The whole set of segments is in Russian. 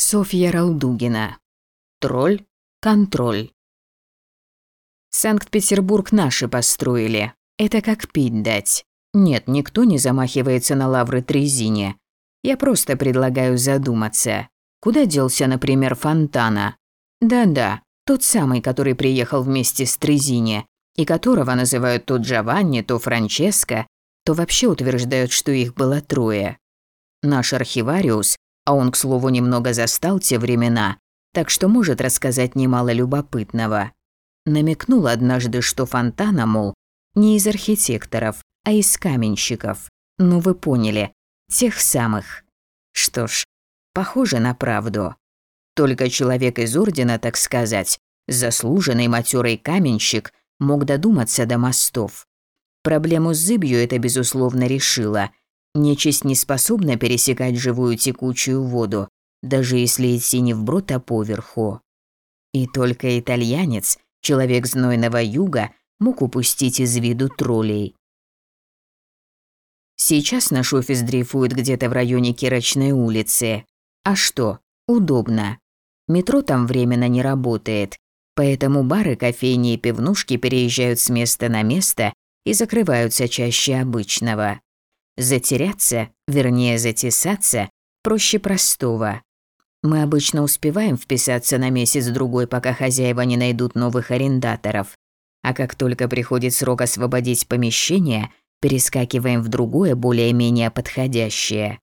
Софья Ралдугина. Тролль. Контроль. Санкт-Петербург наши построили. Это как пить дать. Нет, никто не замахивается на лавры Трезине. Я просто предлагаю задуматься. Куда делся, например, Фонтана? Да-да, тот самый, который приехал вместе с Трезине, и которого называют то Джованни, то Франческо, то вообще утверждают, что их было трое. Наш архивариус а он, к слову, немного застал те времена, так что может рассказать немало любопытного. Намекнул однажды, что Фонтана, мол, не из архитекторов, а из каменщиков. Ну вы поняли, тех самых. Что ж, похоже на правду. Только человек из ордена, так сказать, заслуженный матерый каменщик, мог додуматься до мостов. Проблему с зыбью это, безусловно, решило, Нечисть не способна пересекать живую текучую воду, даже если идти не вброд, а поверху. И только итальянец, человек знойного юга, мог упустить из виду троллей. Сейчас наш офис дрейфует где-то в районе Кирочной улицы. А что? Удобно. Метро там временно не работает, поэтому бары, кофейни и пивнушки переезжают с места на место и закрываются чаще обычного. Затеряться, вернее затесаться, проще простого. Мы обычно успеваем вписаться на месяц-другой, пока хозяева не найдут новых арендаторов. А как только приходит срок освободить помещение, перескакиваем в другое, более-менее подходящее.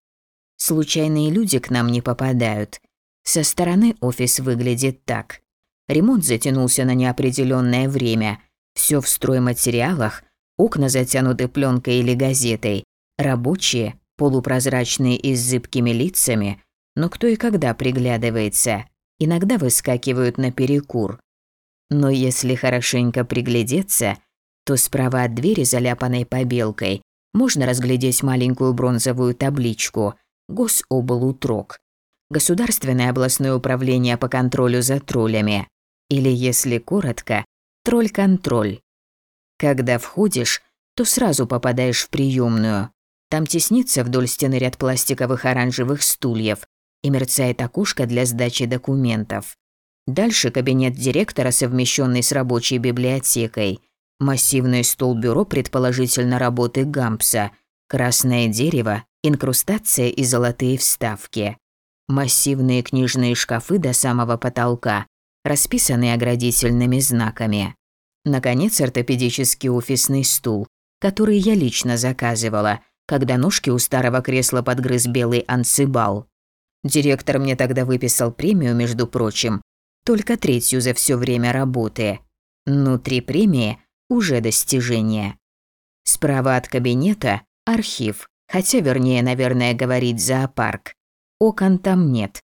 Случайные люди к нам не попадают. Со стороны офис выглядит так. Ремонт затянулся на неопределенное время. Все в стройматериалах, окна затянуты пленкой или газетой, Рабочие, полупрозрачные и с зыбкими лицами, но кто и когда приглядывается, иногда выскакивают на перекур. Но если хорошенько приглядеться, то справа от двери, заляпанной побелкой, можно разглядеть маленькую бронзовую табличку «Гособлутрок». Государственное областное управление по контролю за троллями. Или, если коротко, тролль-контроль. Когда входишь, то сразу попадаешь в приемную. Там теснится вдоль стены ряд пластиковых оранжевых стульев и мерцает окошко для сдачи документов. Дальше кабинет директора, совмещенный с рабочей библиотекой, массивный стол-бюро, предположительно работы Гампса, красное дерево, инкрустация и золотые вставки. Массивные книжные шкафы до самого потолка, расписанные оградительными знаками. Наконец, ортопедический офисный стул, который я лично заказывала – когда ножки у старого кресла подгрыз белый ансибал. Директор мне тогда выписал премию, между прочим, только третью за все время работы. Ну, три премии – уже достижение. Справа от кабинета – архив, хотя, вернее, наверное, говорить зоопарк. Окон там нет.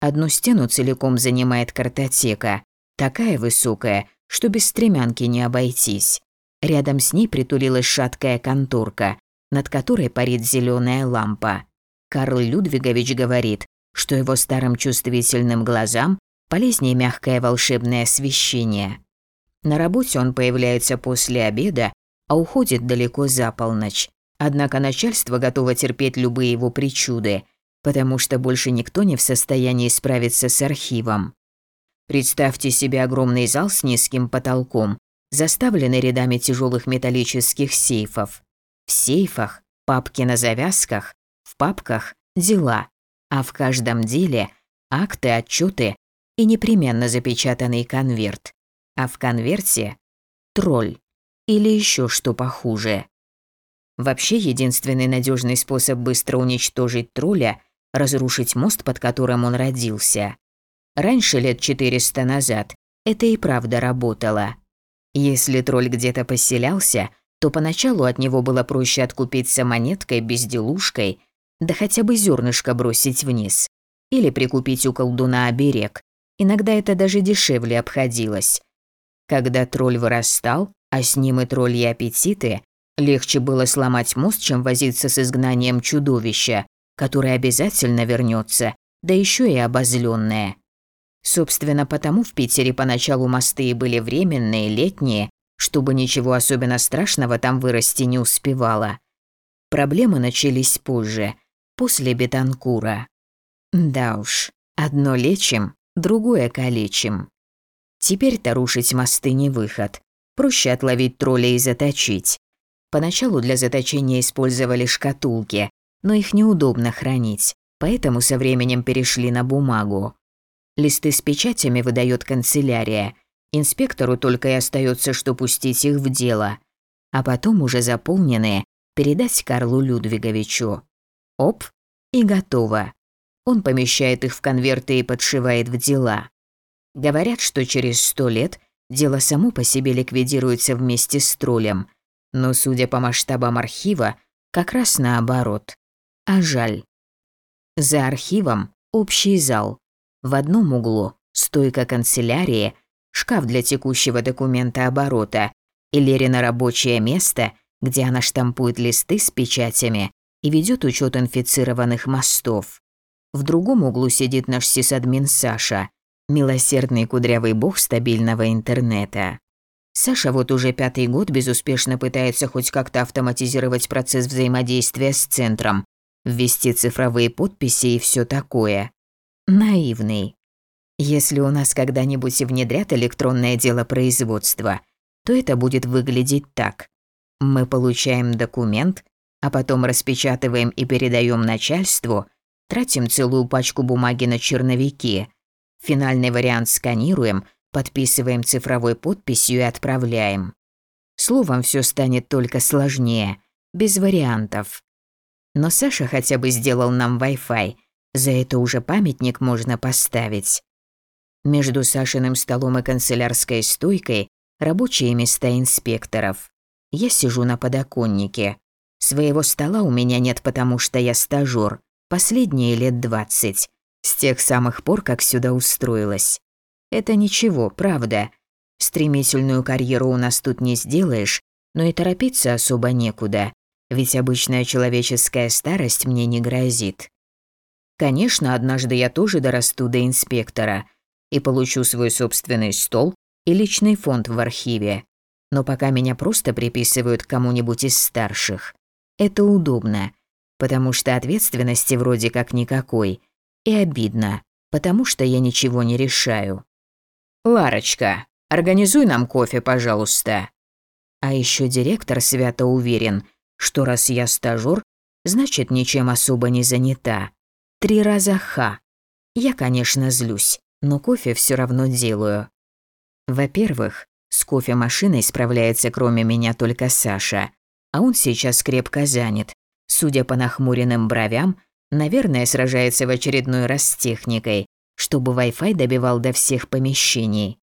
Одну стену целиком занимает картотека, такая высокая, что без стремянки не обойтись. Рядом с ней притулилась шаткая конторка, над которой парит зеленая лампа. Карл Людвигович говорит, что его старым чувствительным глазам полезнее мягкое волшебное освещение. На работе он появляется после обеда, а уходит далеко за полночь. Однако начальство готово терпеть любые его причуды, потому что больше никто не в состоянии справиться с архивом. Представьте себе огромный зал с низким потолком, заставленный рядами тяжелых металлических сейфов. В сейфах папки на завязках, в папках дела, а в каждом деле акты, отчеты и непременно запечатанный конверт. А в конверте тролль или еще что похуже. Вообще единственный надежный способ быстро уничтожить тролля – разрушить мост, под которым он родился. Раньше, лет 400 назад, это и правда работало. Если тролль где-то поселялся, то поначалу от него было проще откупиться монеткой, безделушкой, да хотя бы зернышко бросить вниз. Или прикупить у колдуна оберег. Иногда это даже дешевле обходилось. Когда тролль вырастал, а с ним и тролли аппетиты, легче было сломать мост, чем возиться с изгнанием чудовища, которое обязательно вернется, да еще и обозленное. Собственно, потому в Питере поначалу мосты были временные, летние, чтобы ничего особенно страшного там вырасти не успевало. Проблемы начались позже, после Бетанкура. Да уж, Одно лечим, другое калечим. Теперь-то рушить мосты не выход. Проще отловить тролля и заточить. Поначалу для заточения использовали шкатулки, но их неудобно хранить, поэтому со временем перешли на бумагу. Листы с печатями выдает канцелярия. Инспектору только и остается, что пустить их в дело. А потом уже заполненные передать Карлу Людвиговичу. Оп, и готово. Он помещает их в конверты и подшивает в дела. Говорят, что через сто лет дело само по себе ликвидируется вместе с троллем, но, судя по масштабам архива, как раз наоборот. А жаль. За архивом общий зал. В одном углу стойка канцелярии, шкаф для текущего документа оборота и Лерина рабочее место, где она штампует листы с печатями и ведет учет инфицированных мостов. В другом углу сидит наш сисадмин Саша, милосердный кудрявый бог стабильного интернета. Саша вот уже пятый год безуспешно пытается хоть как-то автоматизировать процесс взаимодействия с центром, ввести цифровые подписи и все такое. Наивный. Если у нас когда-нибудь и внедрят электронное дело производства, то это будет выглядеть так. Мы получаем документ, а потом распечатываем и передаем начальству, тратим целую пачку бумаги на черновики – Финальный вариант сканируем, подписываем цифровой подписью и отправляем. Словом, все станет только сложнее, без вариантов. Но Саша хотя бы сделал нам Wi-Fi, за это уже памятник можно поставить. Между Сашиным столом и канцелярской стойкой рабочие места инспекторов. Я сижу на подоконнике. Своего стола у меня нет, потому что я стажёр, последние лет двадцать. С тех самых пор, как сюда устроилась. Это ничего, правда. Стремительную карьеру у нас тут не сделаешь, но и торопиться особо некуда, ведь обычная человеческая старость мне не грозит. Конечно, однажды я тоже дорасту до инспектора и получу свой собственный стол и личный фонд в архиве. Но пока меня просто приписывают кому-нибудь из старших. Это удобно, потому что ответственности вроде как никакой – и обидно, потому что я ничего не решаю. «Ларочка, организуй нам кофе, пожалуйста». А еще директор свято уверен, что раз я стажёр, значит, ничем особо не занята. Три раза ха. Я, конечно, злюсь, но кофе все равно делаю. Во-первых, с кофемашиной справляется кроме меня только Саша, а он сейчас крепко занят. Судя по нахмуренным бровям, Наверное, сражается в очередной раз с техникой, чтобы Wi-Fi добивал до всех помещений.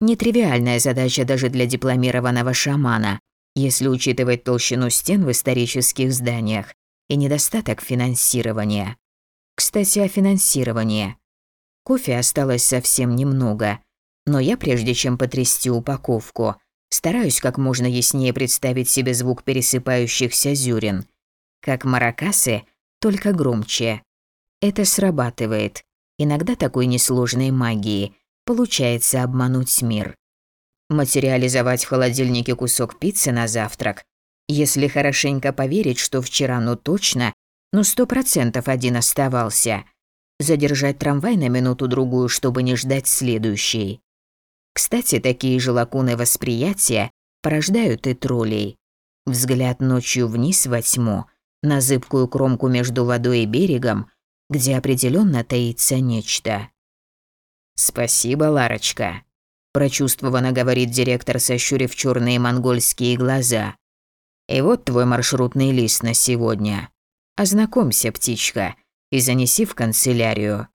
Нетривиальная задача даже для дипломированного шамана, если учитывать толщину стен в исторических зданиях и недостаток финансирования. Кстати, о финансировании. Кофе осталось совсем немного, но я, прежде чем потрясти упаковку, стараюсь как можно яснее представить себе звук пересыпающихся зюрин. Как маракасы – только громче. Это срабатывает. Иногда такой несложной магии получается обмануть мир. Материализовать в холодильнике кусок пиццы на завтрак. Если хорошенько поверить, что вчера ну точно, ну сто процентов один оставался. Задержать трамвай на минуту-другую, чтобы не ждать следующий. Кстати, такие же лакуны восприятия порождают и троллей. Взгляд ночью вниз во тьму на зыбкую кромку между водой и берегом, где определенно таится нечто. «Спасибо, Ларочка», – прочувствованно говорит директор, сощурив черные монгольские глаза. «И вот твой маршрутный лист на сегодня. Ознакомься, птичка, и занеси в канцелярию».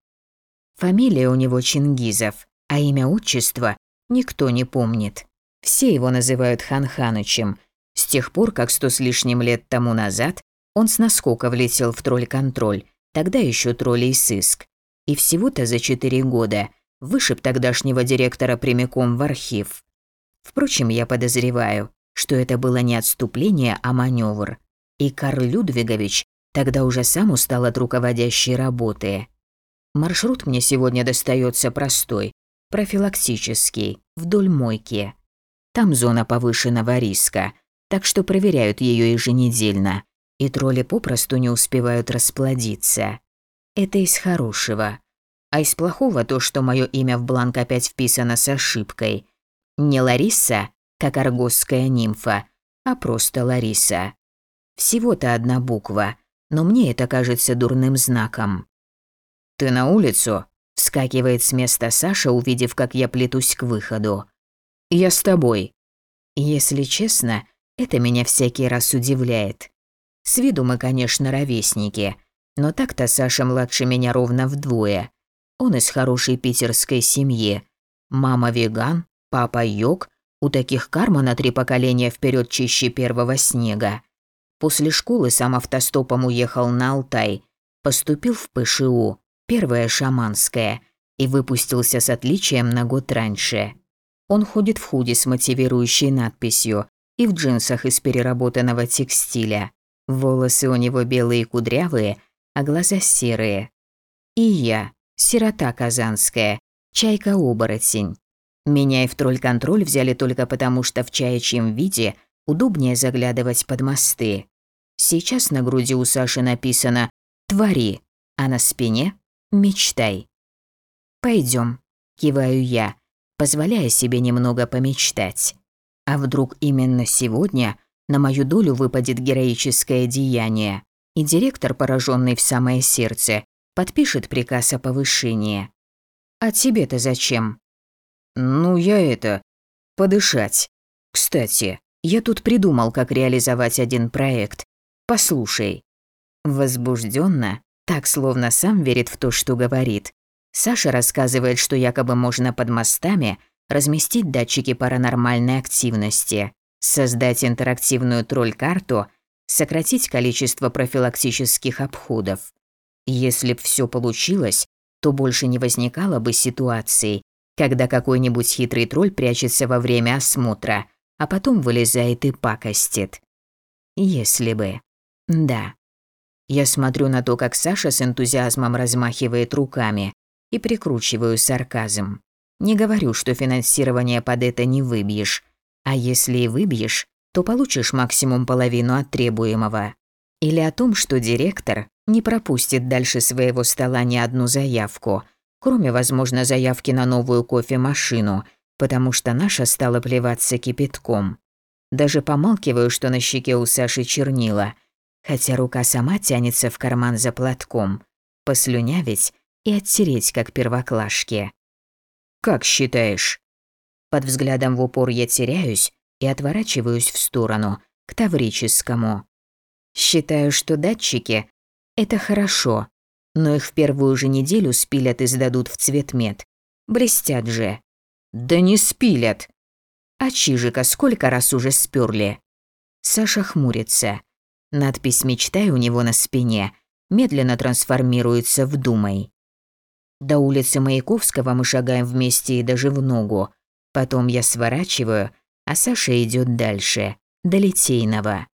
Фамилия у него Чингизов, а имя отчества никто не помнит. Все его называют Хан Ханычем, с тех пор, как сто с лишним лет тому назад он с наскока влетел в тролль-контроль, тогда еще троллей сыск. И всего-то за четыре года вышиб тогдашнего директора прямиком в архив. Впрочем, я подозреваю, что это было не отступление, а маневр. И Карл Людвигович тогда уже сам устал от руководящей работы. Маршрут мне сегодня достается простой, профилактический, вдоль мойки. Там зона повышенного риска, так что проверяют ее еженедельно и тролли попросту не успевают расплодиться. Это из хорошего. А из плохого то, что мое имя в бланк опять вписано с ошибкой. Не Лариса, как аргосская нимфа, а просто Лариса. Всего-то одна буква, но мне это кажется дурным знаком. «Ты на улицу?» – вскакивает с места Саша, увидев, как я плетусь к выходу. «Я с тобой». Если честно, это меня всякий раз удивляет. С виду мы, конечно, ровесники, но так-то Саша младше меня ровно вдвое. Он из хорошей питерской семьи. Мама веган, папа йог, у таких карма на три поколения вперед чище первого снега. После школы сам автостопом уехал на Алтай, поступил в ПШУ, первое шаманское, и выпустился с отличием на год раньше. Он ходит в худи с мотивирующей надписью и в джинсах из переработанного текстиля. Волосы у него белые кудрявые, а глаза серые. И я, сирота казанская, чайка-оборотень. Меня и в тролль-контроль взяли только потому, что в чаячьем виде – Удобнее заглядывать под мосты. Сейчас на груди у Саши написано «Твори», а на спине «Мечтай». Пойдем, киваю я, позволяя себе немного помечтать. А вдруг именно сегодня на мою долю выпадет героическое деяние, и директор, пораженный в самое сердце, подпишет приказ о повышении. А тебе-то зачем? Ну, я это... подышать. Кстати, я тут придумал, как реализовать один проект. Послушай». Возбужденно, так словно сам верит в то, что говорит. Саша рассказывает, что якобы можно под мостами разместить датчики паранормальной активности, создать интерактивную тролль-карту, сократить количество профилактических обходов. Если б все получилось, то больше не возникало бы ситуаций, когда какой-нибудь хитрый тролль прячется во время осмотра – а потом вылезает и пакостит. Если бы. Да. Я смотрю на то, как Саша с энтузиазмом размахивает руками и прикручиваю сарказм. Не говорю, что финансирование под это не выбьешь, а если и выбьешь, то получишь максимум половину от требуемого. Или о том, что директор не пропустит дальше своего стола ни одну заявку, кроме, возможно, заявки на новую кофемашину – потому что наша стала плеваться кипятком. Даже помалкиваю, что на щеке у Саши чернила, хотя рука сама тянется в карман за платком, послюнявить и оттереть, как первоклашки. «Как считаешь?» Под взглядом в упор я теряюсь и отворачиваюсь в сторону, к таврическому. Считаю, что датчики – это хорошо, но их в первую же неделю спилят и сдадут в цветмет. Блестят же. Да не спилят. А Чижика сколько раз уже сперли? Саша хмурится. Надпись «Мечтай» у него на спине медленно трансформируется в «Думай». До улицы Маяковского мы шагаем вместе и даже в ногу. Потом я сворачиваю, а Саша идет дальше, до Литейного.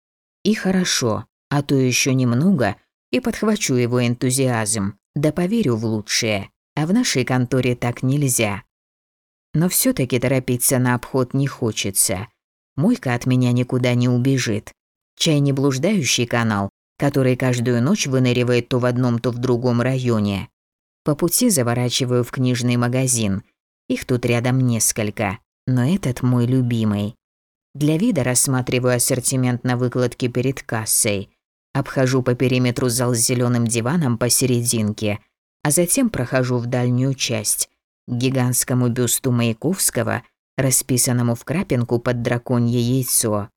И хорошо, а то еще немного, и подхвачу его энтузиазм, да поверю в лучшее. А в нашей конторе так нельзя. Но все таки торопиться на обход не хочется. Мойка от меня никуда не убежит. Чай не блуждающий канал, который каждую ночь выныривает то в одном, то в другом районе. По пути заворачиваю в книжный магазин. Их тут рядом несколько, но этот мой любимый. Для вида рассматриваю ассортимент на выкладке перед кассой. Обхожу по периметру зал с зеленым диваном посерединке, а затем прохожу в дальнюю часть, гигантскому бюсту Маяковского, расписанному в крапинку под драконье яйцо.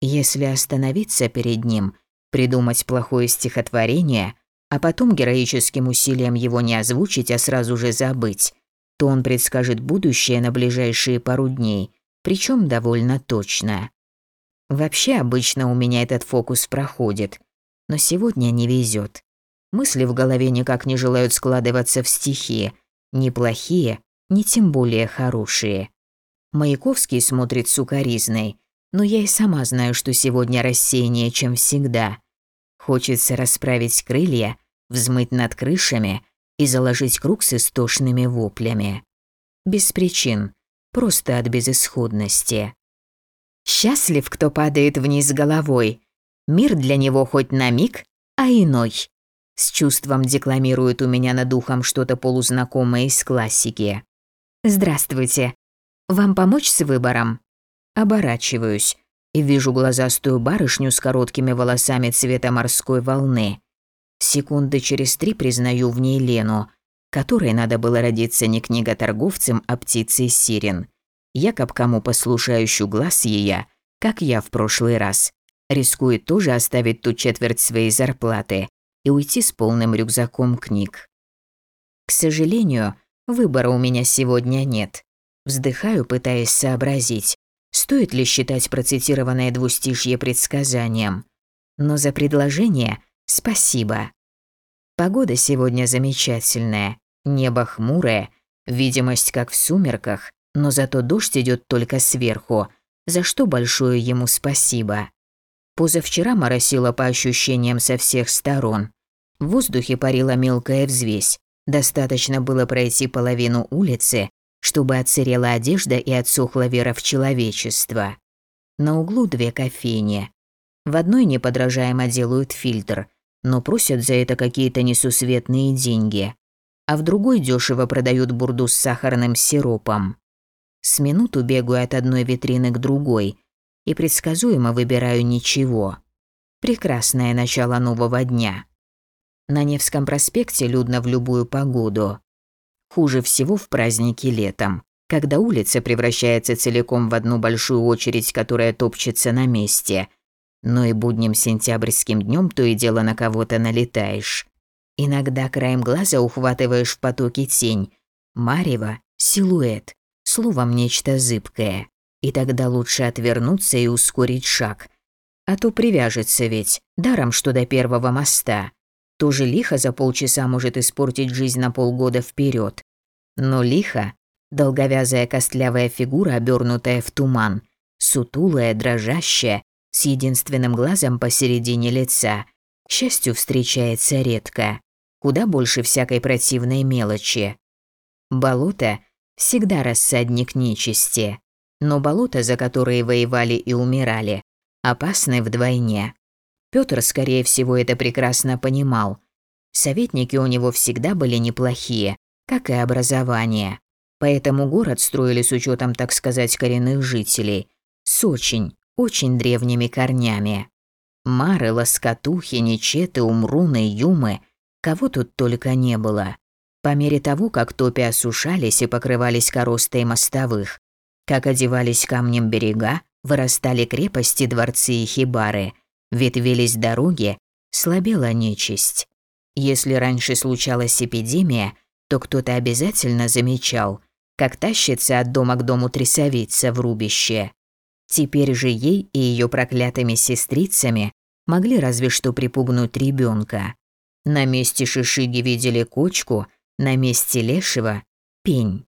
Если остановиться перед ним, придумать плохое стихотворение, а потом героическим усилием его не озвучить, а сразу же забыть, то он предскажет будущее на ближайшие пару дней, причем довольно точно. Вообще обычно у меня этот фокус проходит, но сегодня не везет. Мысли в голове никак не желают складываться в стихи, ни плохие, ни тем более хорошие. Маяковский смотрит сукоризной, но я и сама знаю, что сегодня рассеяннее, чем всегда. Хочется расправить крылья, взмыть над крышами и заложить круг с истошными воплями. Без причин, просто от безысходности. Счастлив, кто падает вниз головой. Мир для него хоть на миг, а иной. С чувством декламирует у меня над ухом что-то полузнакомое из классики. «Здравствуйте. Вам помочь с выбором?» Оборачиваюсь и вижу глазастую барышню с короткими волосами цвета морской волны. Секунды через три признаю в ней Лену, которой надо было родиться не книготорговцем, а птицей сирен. Якоб кому послушающую глаз ее, как я в прошлый раз, рискует тоже оставить ту четверть своей зарплаты и уйти с полным рюкзаком книг. К сожалению, выбора у меня сегодня нет. Вздыхаю, пытаясь сообразить, стоит ли считать процитированное двустишье предсказанием. Но за предложение спасибо. Погода сегодня замечательная, небо хмурое, видимость как в сумерках, но зато дождь идет только сверху, за что большое ему спасибо. Позавчера моросило по ощущениям со всех сторон. В воздухе парила мелкая взвесь. Достаточно было пройти половину улицы, чтобы отсырела одежда и отсохла вера в человечество. На углу две кофейни. В одной неподражаемо делают фильтр, но просят за это какие-то несусветные деньги. А в другой дешево продают бурду с сахарным сиропом. С минуту бегаю от одной витрины к другой и предсказуемо выбираю ничего. Прекрасное начало нового дня. На Невском проспекте людно в любую погоду. Хуже всего в праздники летом, когда улица превращается целиком в одну большую очередь, которая топчется на месте. Но и будним сентябрьским днем то и дело на кого-то налетаешь. Иногда краем глаза ухватываешь в потоке тень. Марево, силуэт, словом нечто зыбкое. И тогда лучше отвернуться и ускорить шаг. А то привяжется ведь, даром что до первого моста. Тоже лихо за полчаса может испортить жизнь на полгода вперед. Но лихо – долговязая костлявая фигура, обернутая в туман, сутулая, дрожащая, с единственным глазом посередине лица. К счастью, встречается редко. Куда больше всякой противной мелочи. Болото – всегда рассадник нечисти но болота, за которые воевали и умирали, опасны вдвойне. Пётр, скорее всего, это прекрасно понимал. Советники у него всегда были неплохие, как и образование. Поэтому город строили с учетом, так сказать, коренных жителей, с очень, очень древними корнями. Мары, лоскотухи, нечеты, умруны, юмы, кого тут только не было. По мере того, как топи осушались и покрывались коростой мостовых, как одевались камнем берега, вырастали крепости, дворцы и хибары, ветвились дороги, слабела нечисть. Если раньше случалась эпидемия, то кто-то обязательно замечал, как тащится от дома к дому трясовица в рубище. Теперь же ей и ее проклятыми сестрицами могли разве что припугнуть ребенка. На месте шишиги видели кочку, на месте лешего – пень.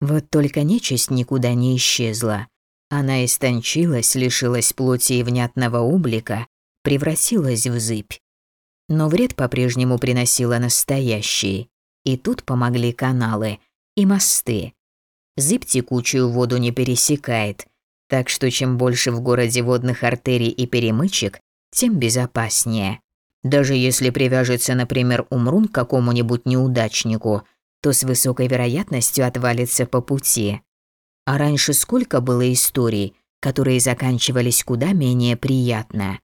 Вот только нечисть никуда не исчезла. Она истончилась, лишилась плоти и внятного облика, превратилась в зыбь. Но вред по-прежнему приносила настоящий. И тут помогли каналы и мосты. Зыбь текучую воду не пересекает, так что чем больше в городе водных артерий и перемычек, тем безопаснее. Даже если привяжется, например, Умрун к какому-нибудь неудачнику, то с высокой вероятностью отвалится по пути. А раньше сколько было историй, которые заканчивались куда менее приятно.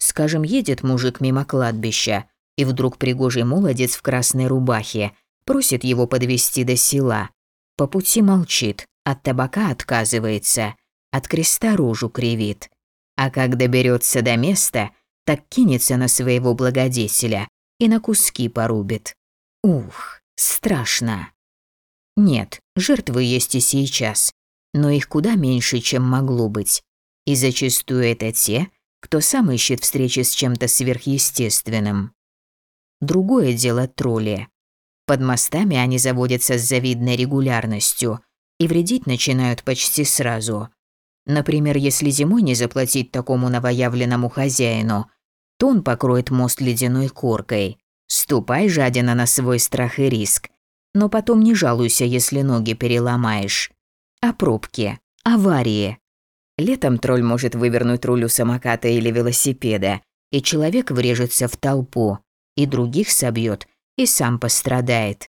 Скажем, едет мужик мимо кладбища, и вдруг пригожий молодец в красной рубахе просит его подвести до села. По пути молчит, от табака отказывается, от креста рожу кривит. А как доберется до места, так кинется на своего благодетеля и на куски порубит. Ух! Страшно. Нет, жертвы есть и сейчас, но их куда меньше, чем могло быть. И зачастую это те, кто сам ищет встречи с чем-то сверхъестественным. Другое дело тролли. Под мостами они заводятся с завидной регулярностью и вредить начинают почти сразу. Например, если зимой не заплатить такому новоявленному хозяину, то он покроет мост ледяной коркой. Ступай, жадина, на свой страх и риск. Но потом не жалуйся, если ноги переломаешь. А пробки, аварии. Летом тролль может вывернуть руль у самоката или велосипеда, и человек врежется в толпу. и других собьет, и сам пострадает.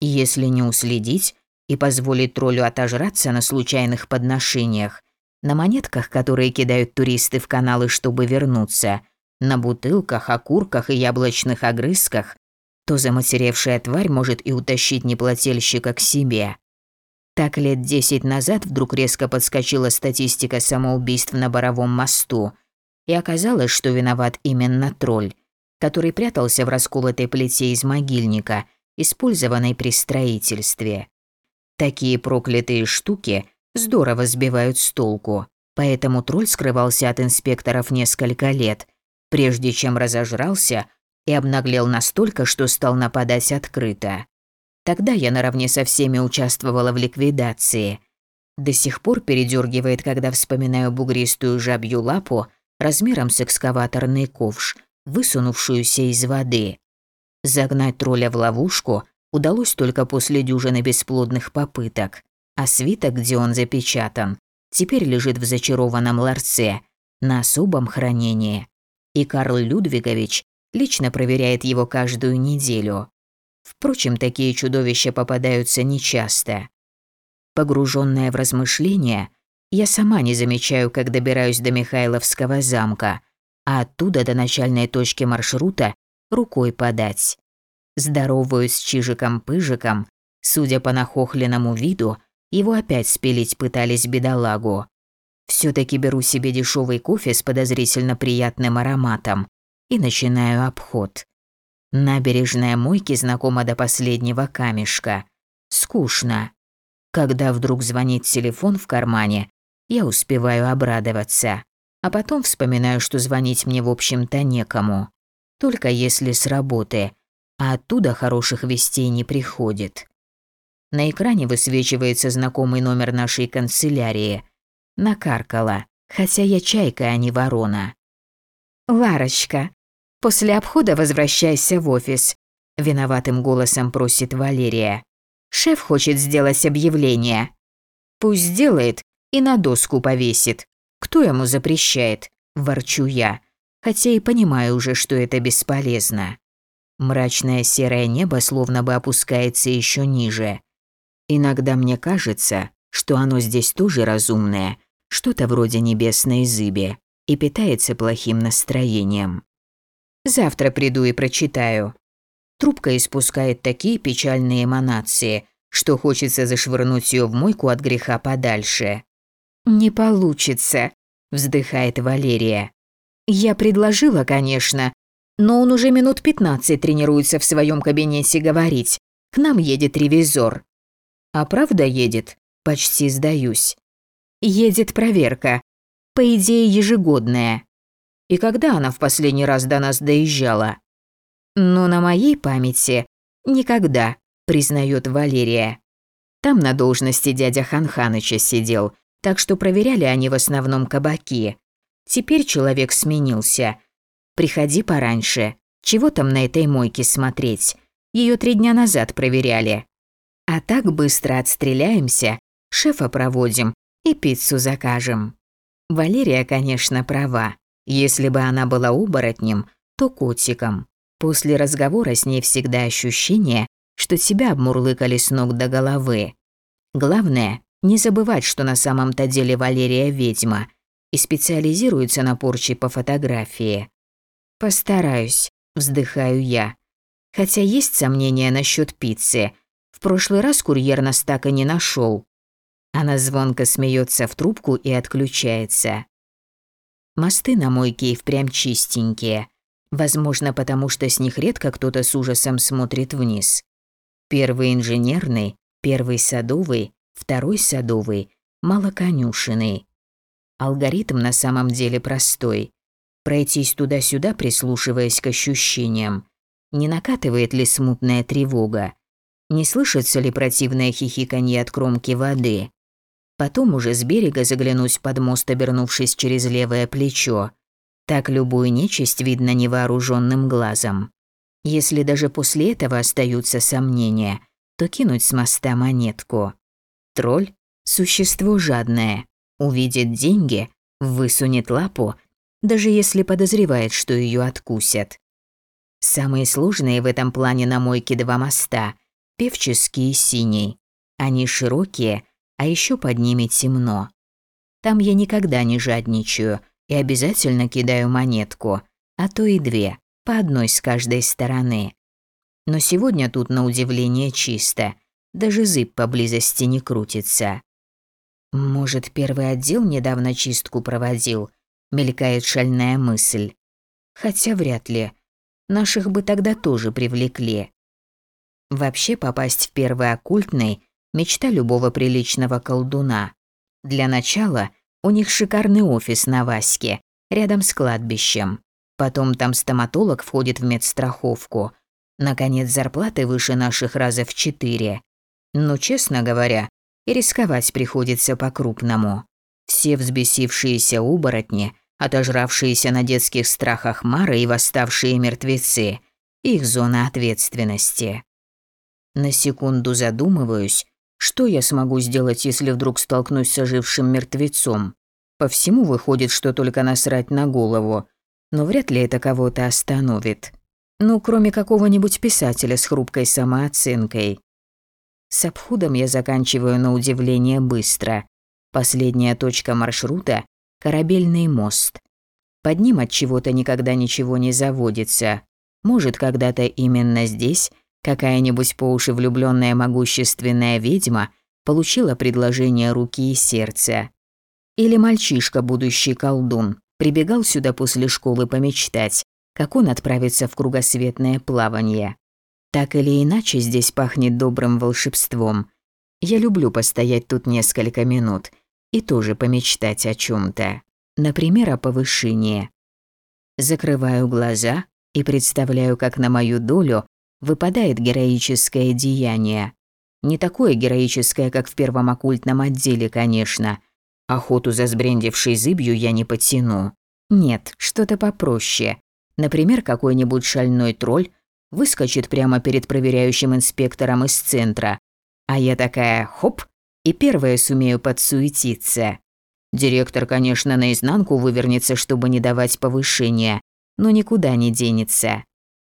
Если не уследить и позволить троллю отожраться на случайных подношениях, на монетках, которые кидают туристы в каналы, чтобы вернуться, на бутылках, окурках и яблочных огрызках, то заматеревшая тварь может и утащить неплательщика к себе. Так лет десять назад вдруг резко подскочила статистика самоубийств на Боровом мосту, и оказалось, что виноват именно тролль, который прятался в расколотой плите из могильника, использованной при строительстве. Такие проклятые штуки здорово сбивают с толку, поэтому тролль скрывался от инспекторов несколько лет, прежде чем разожрался и обнаглел настолько, что стал нападать открыто. Тогда я наравне со всеми участвовала в ликвидации. До сих пор передергивает, когда вспоминаю бугристую жабью лапу размером с экскаваторный ковш – высунувшуюся из воды. Загнать тролля в ловушку удалось только после дюжины бесплодных попыток, а свиток, где он запечатан, теперь лежит в зачарованном ларце на особом хранении. И Карл Людвигович лично проверяет его каждую неделю. Впрочем, такие чудовища попадаются нечасто. Погруженная в размышления, я сама не замечаю, как добираюсь до Михайловского замка, а оттуда до начальной точки маршрута рукой подать. Здороваюсь с Чижиком-Пыжиком, судя по нахохленному виду, его опять спилить пытались бедолагу. все таки беру себе дешевый кофе с подозрительно приятным ароматом и начинаю обход. Набережная мойки знакома до последнего камешка. Скучно. Когда вдруг звонит телефон в кармане, я успеваю обрадоваться. А потом вспоминаю, что звонить мне, в общем-то, некому. Только если с работы, а оттуда хороших вестей не приходит. На экране высвечивается знакомый номер нашей канцелярии. Накаркала, хотя я чайка, а не ворона. «Ларочка, после обхода возвращайся в офис», – виноватым голосом просит Валерия. «Шеф хочет сделать объявление. Пусть сделает и на доску повесит. Кто ему запрещает? Ворчу я, хотя и понимаю уже, что это бесполезно. Мрачное серое небо словно бы опускается еще ниже. Иногда мне кажется, что оно здесь тоже разумное, что-то вроде небесной зыби, и питается плохим настроением. Завтра приду и прочитаю. Трубка испускает такие печальные эманации, что хочется зашвырнуть ее в мойку от греха подальше. «Не получится», – вздыхает Валерия. «Я предложила, конечно, но он уже минут пятнадцать тренируется в своем кабинете говорить. К нам едет ревизор». «А правда едет?» Почти сдаюсь. «Едет проверка. По идее, ежегодная. И когда она в последний раз до нас доезжала?» «Ну, на моей памяти никогда», признает Валерия. Там на должности дядя Ханханыча сидел, так что проверяли они в основном кабаки. Теперь человек сменился. Приходи пораньше. Чего там на этой мойке смотреть? Ее три дня назад проверяли. А так быстро отстреляемся, шефа проводим и пиццу закажем. Валерия, конечно, права. Если бы она была оборотнем, то котиком. После разговора с ней всегда ощущение, что тебя обмурлыкали с ног до головы. Главное, не забывать, что на самом-то деле Валерия ведьма и специализируется на порче по фотографии. Постараюсь, вздыхаю я. Хотя есть сомнения насчет пиццы. В прошлый раз курьер нас так и не нашел. Она звонко смеется в трубку и отключается. Мосты на мойке и впрямь чистенькие. Возможно, потому что с них редко кто-то с ужасом смотрит вниз. Первый инженерный, первый садовый, второй садовый, малоконюшенный. Алгоритм на самом деле простой. Пройтись туда-сюда, прислушиваясь к ощущениям. Не накатывает ли смутная тревога? Не слышится ли противное хихиканье от кромки воды? Потом уже с берега заглянуть под мост, обернувшись через левое плечо. Так любую нечисть видно невооруженным глазом. Если даже после этого остаются сомнения, то кинуть с моста монетку. Тролль – существо жадное. Увидит деньги, высунет лапу, даже если подозревает, что ее откусят. Самые сложные в этом плане на мойке два моста – певческий и синий. Они широкие, а еще под ними темно. Там я никогда не жадничаю и обязательно кидаю монетку, а то и две, по одной с каждой стороны. Но сегодня тут на удивление чисто, даже зыб поблизости не крутится. Может, первый отдел недавно чистку проводил, мелькает шальная мысль. Хотя вряд ли. Наших бы тогда тоже привлекли. Вообще попасть в первый оккультный – мечта любого приличного колдуна. Для начала у них шикарный офис на Ваське, рядом с кладбищем. Потом там стоматолог входит в медстраховку. Наконец, зарплаты выше наших раза в четыре. Но, честно говоря, и рисковать приходится по-крупному. Все взбесившиеся оборотни, отожравшиеся на детских страхах Мары и восставшие мертвецы – их зона ответственности. На секунду задумываюсь, что я смогу сделать, если вдруг столкнусь с ожившим мертвецом? По всему выходит, что только насрать на голову, но вряд ли это кого-то остановит. Ну, кроме какого-нибудь писателя с хрупкой самооценкой. С обходом я заканчиваю на удивление быстро. Последняя точка маршрута – корабельный мост. Под ним от чего-то никогда ничего не заводится. Может, когда-то именно здесь Какая-нибудь по уши влюбленная могущественная ведьма получила предложение руки и сердца. Или мальчишка, будущий колдун, прибегал сюда после школы помечтать, как он отправится в кругосветное плавание. Так или иначе, здесь пахнет добрым волшебством. Я люблю постоять тут несколько минут и тоже помечтать о чем то Например, о повышении. Закрываю глаза и представляю, как на мою долю выпадает героическое деяние. Не такое героическое, как в первом оккультном отделе, конечно. Охоту за сбрендившей зыбью я не потяну. Нет, что-то попроще. Например, какой-нибудь шальной тролль выскочит прямо перед проверяющим инспектором из центра. А я такая хоп, и первая сумею подсуетиться. Директор, конечно, наизнанку вывернется, чтобы не давать повышения, но никуда не денется.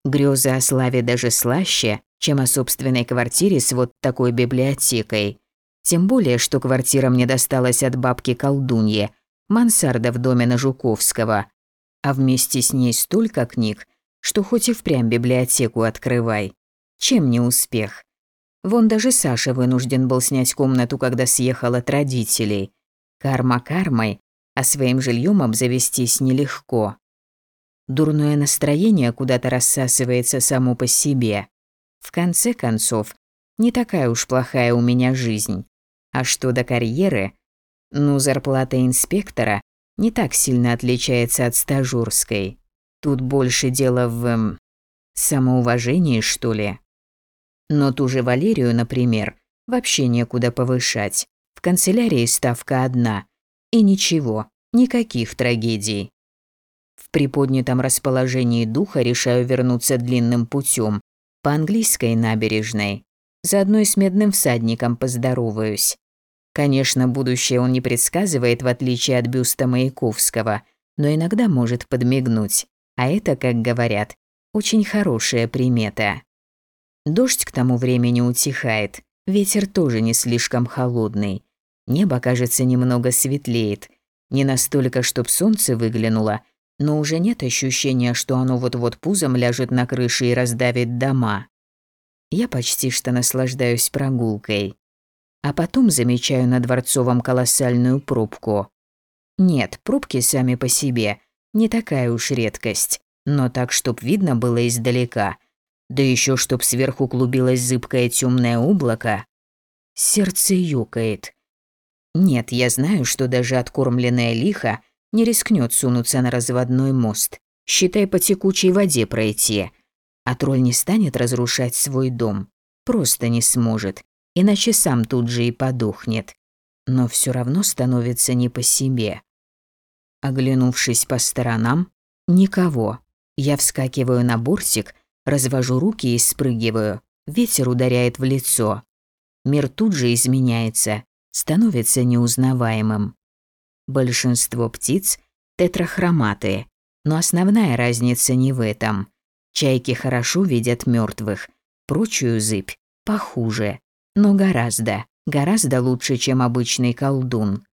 Грезы о славе даже слаще, чем о собственной квартире с вот такой библиотекой. Тем более, что квартира мне досталась от бабки-колдуньи, мансарда в доме на Жуковского. А вместе с ней столько книг, что хоть и впрямь библиотеку открывай. Чем не успех? Вон даже Саша вынужден был снять комнату, когда съехал от родителей. Карма кармой, а своим жильем обзавестись нелегко. Дурное настроение куда-то рассасывается само по себе. В конце концов, не такая уж плохая у меня жизнь. А что до карьеры? Ну, зарплата инспектора не так сильно отличается от стажёрской. Тут больше дело в... Эм, самоуважении, что ли. Но ту же Валерию, например, вообще некуда повышать. В канцелярии ставка одна. И ничего, никаких трагедий приподнятом расположении духа решаю вернуться длинным путем по английской набережной. Заодно и с медным всадником поздороваюсь. Конечно, будущее он не предсказывает, в отличие от бюста Маяковского, но иногда может подмигнуть. А это, как говорят, очень хорошая примета. Дождь к тому времени утихает, ветер тоже не слишком холодный. Небо, кажется, немного светлеет. Не настолько, чтоб солнце выглянуло, но уже нет ощущения, что оно вот-вот пузом ляжет на крыше и раздавит дома. Я почти что наслаждаюсь прогулкой. А потом замечаю на Дворцовом колоссальную пробку. Нет, пробки сами по себе не такая уж редкость, но так, чтоб видно было издалека. Да еще чтоб сверху клубилось зыбкое темное облако. Сердце юкает. Нет, я знаю, что даже откормленное лихо – не рискнет сунуться на разводной мост, считай по текучей воде пройти. А тролль не станет разрушать свой дом, просто не сможет, иначе сам тут же и подохнет. Но все равно становится не по себе. Оглянувшись по сторонам, никого. Я вскакиваю на бортик, развожу руки и спрыгиваю. Ветер ударяет в лицо. Мир тут же изменяется, становится неузнаваемым. Большинство птиц – тетрахроматы, но основная разница не в этом. Чайки хорошо видят мертвых, прочую зыбь похуже, но гораздо, гораздо лучше, чем обычный колдун.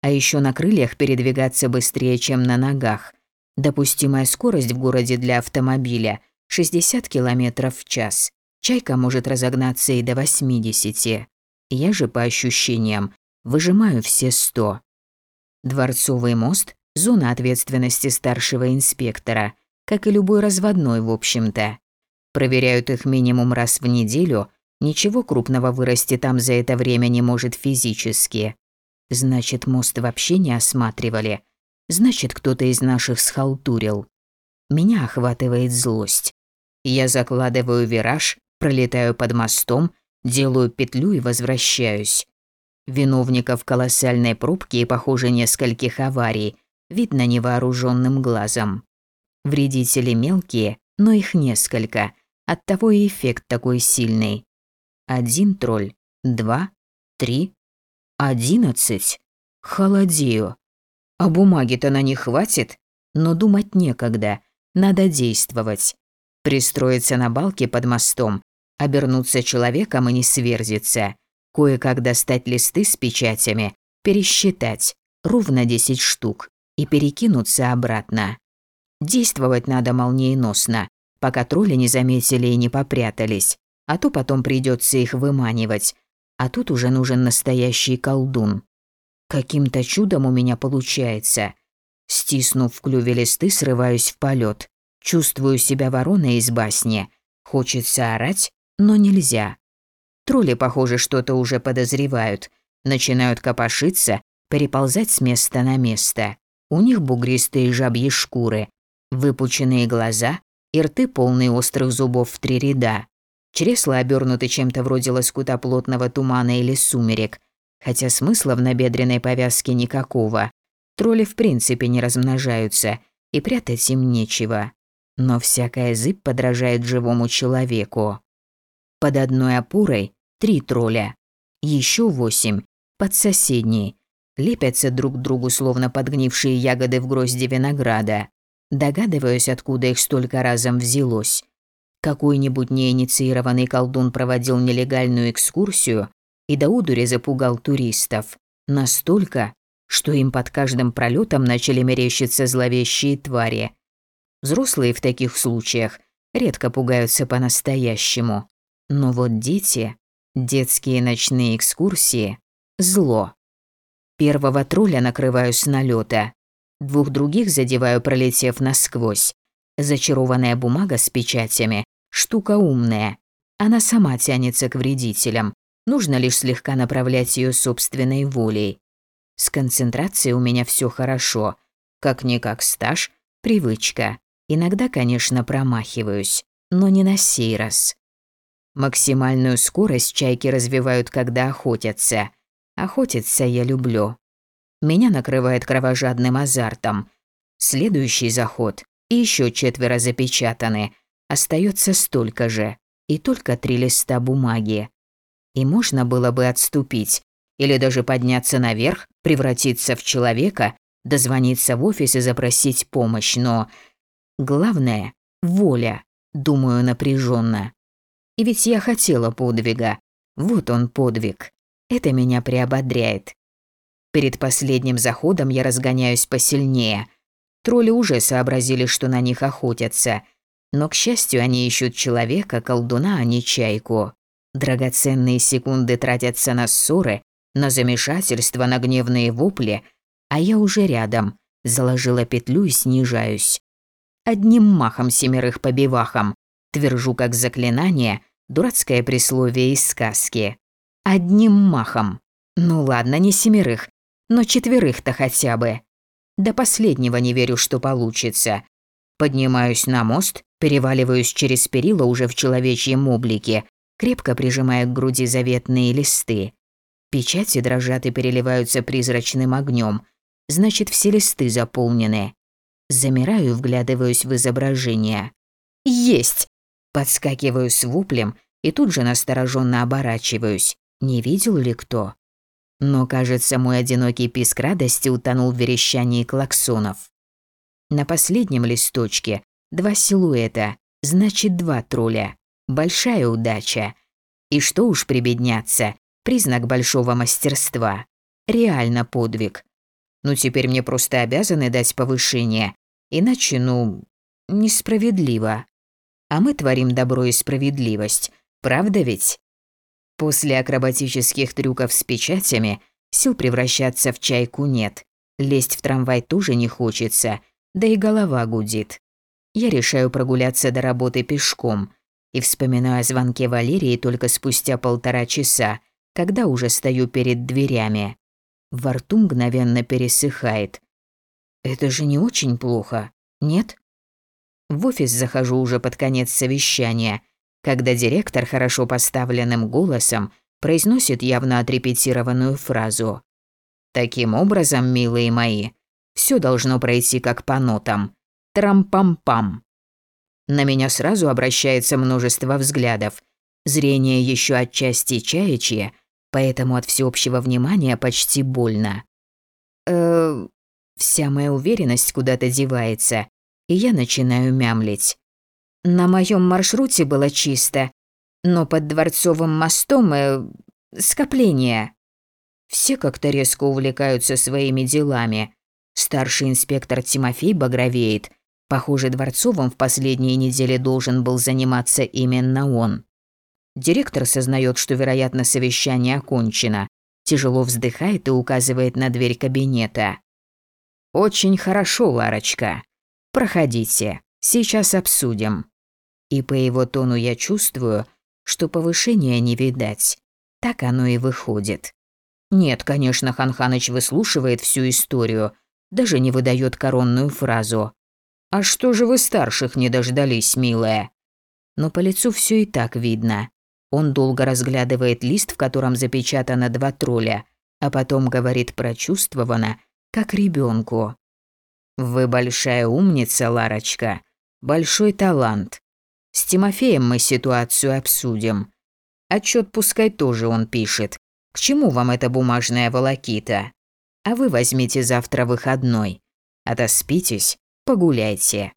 А еще на крыльях передвигаться быстрее, чем на ногах. Допустимая скорость в городе для автомобиля 60 км в час. Чайка может разогнаться и до 80. Я же, по ощущениям, выжимаю все 100. Дворцовый мост – зона ответственности старшего инспектора, как и любой разводной, в общем-то. Проверяют их минимум раз в неделю, ничего крупного вырасти там за это время не может физически. Значит, мост вообще не осматривали. Значит, кто-то из наших схалтурил. Меня охватывает злость. Я закладываю вираж, пролетаю под мостом, делаю петлю и возвращаюсь. Виновников колоссальной пробки и, похоже, нескольких аварий видно невооруженным глазом. Вредители мелкие, но их несколько, оттого и эффект такой сильный. Один тролль, два, три, одиннадцать. Холодею. А бумаги-то на них хватит, но думать некогда, надо действовать. Пристроиться на балке под мостом, обернуться человеком и не сверзиться. Кое-как достать листы с печатями, пересчитать, ровно 10 штук, и перекинуться обратно. Действовать надо молниеносно, пока тролли не заметили и не попрятались, а то потом придется их выманивать. А тут уже нужен настоящий колдун. Каким-то чудом у меня получается. Стиснув в клюве листы, срываюсь в полет. Чувствую себя вороной из басни. Хочется орать, но нельзя. Тролли, похоже, что-то уже подозревают. Начинают копошиться, переползать с места на место. У них бугристые жабьи шкуры, выпученные глаза и рты полные острых зубов в три ряда. Чресла обернуты чем-то вроде лоскута плотного тумана или сумерек – хотя смысла в набедренной повязке никакого. Тролли в принципе не размножаются, и прятать им нечего. Но всякая зыбь подражает живому человеку. Под одной опорой три тролля, еще восемь под соседней, лепятся друг к другу словно подгнившие ягоды в грозде винограда. Догадываюсь, откуда их столько разом взялось. Какой-нибудь неинициированный колдун проводил нелегальную экскурсию и до удури запугал туристов. Настолько, что им под каждым пролетом начали мерещиться зловещие твари. Взрослые в таких случаях редко пугаются по-настоящему. Но вот дети, детские ночные экскурсии – зло. Первого тролля накрываю с налета, двух других задеваю, пролетев насквозь. Зачарованная бумага с печатями – штука умная. Она сама тянется к вредителям, Нужно лишь слегка направлять ее собственной волей. С концентрацией у меня все хорошо. Как-никак стаж, привычка. Иногда, конечно, промахиваюсь, но не на сей раз. Максимальную скорость чайки развивают, когда охотятся. Охотиться я люблю. Меня накрывает кровожадным азартом. Следующий заход, и еще четверо запечатаны. Остается столько же, и только три листа бумаги. И можно было бы отступить, или даже подняться наверх, превратиться в человека, дозвониться в офис и запросить помощь, но... Главное — воля, думаю напряженно. И ведь я хотела подвига. Вот он подвиг. Это меня приободряет. Перед последним заходом я разгоняюсь посильнее. Тролли уже сообразили, что на них охотятся. Но, к счастью, они ищут человека, колдуна, а не чайку. Драгоценные секунды тратятся на ссоры, на замешательство, на гневные вопли, а я уже рядом, заложила петлю и снижаюсь. Одним махом семерых побивахом, твержу как заклинание, дурацкое присловие из сказки. Одним махом. Ну ладно, не семерых, но четверых-то хотя бы. До последнего не верю, что получится. Поднимаюсь на мост, переваливаюсь через перила уже в человечьем облике, крепко прижимая к груди заветные листы. Печати дрожат и переливаются призрачным огнем. Значит, все листы заполнены. Замираю, вглядываюсь в изображение. Есть! Подскакиваю с вуплем и тут же настороженно оборачиваюсь. Не видел ли кто? Но, кажется, мой одинокий писк радости утонул в верещании клаксонов. На последнем листочке два силуэта, Значит, два тролля. Большая удача. И что уж прибедняться, признак большого мастерства. Реально подвиг. Ну теперь мне просто обязаны дать повышение, иначе, ну, несправедливо. А мы творим добро и справедливость, правда ведь? После акробатических трюков с печатями сил превращаться в чайку нет. Лезть в трамвай тоже не хочется, да и голова гудит. Я решаю прогуляться до работы пешком и вспоминаю о звонке Валерии только спустя полтора часа, когда уже стою перед дверями. Во рту мгновенно пересыхает. Это же не очень плохо, нет? В офис захожу уже под конец совещания, когда директор хорошо поставленным голосом произносит явно отрепетированную фразу. «Таким образом, милые мои, все должно пройти как по нотам. Трам-пам-пам». На меня сразу обращается множество взглядов. Зрение еще отчасти чаячье, поэтому от всеобщего внимания почти больно. Э, вся моя уверенность куда-то девается, и я начинаю мямлить. На моем маршруте было чисто, но под Дворцовым мостом э, скопление. Все как-то резко увлекаются своими делами. Старший инспектор Тимофей багровеет. Похоже, Дворцовым в последние недели должен был заниматься именно он. Директор сознает, что, вероятно, совещание окончено. Тяжело вздыхает и указывает на дверь кабинета. «Очень хорошо, Ларочка. Проходите. Сейчас обсудим». И по его тону я чувствую, что повышения не видать. Так оно и выходит. Нет, конечно, Ханханыч выслушивает всю историю, даже не выдает коронную фразу. «А что же вы старших не дождались, милая?» Но по лицу все и так видно. Он долго разглядывает лист, в котором запечатано два тролля, а потом говорит прочувствованно, как ребенку. «Вы большая умница, Ларочка. Большой талант. С Тимофеем мы ситуацию обсудим. Отчет пускай тоже он пишет. К чему вам эта бумажная волокита? А вы возьмите завтра выходной. Отоспитесь, погуляйте».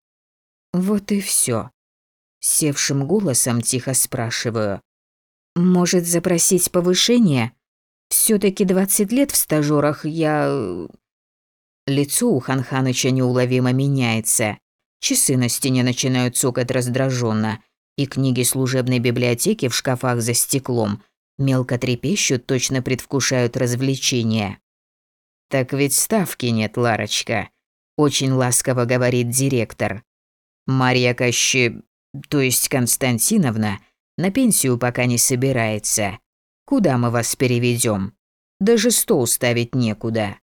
Вот и все. Севшим голосом тихо спрашиваю. Может, запросить повышение? все таки 20 лет в стажерах я... Лицо у Ханханыча неуловимо меняется. Часы на стене начинают цокать раздраженно, и книги служебной библиотеки в шкафах за стеклом мелко трепещут, точно предвкушают развлечения. «Так ведь ставки нет, Ларочка», – очень ласково говорит директор. «Марья Кощи, то есть Константиновна, – на пенсию пока не собирается. Куда мы вас переведем? Даже стол ставить некуда.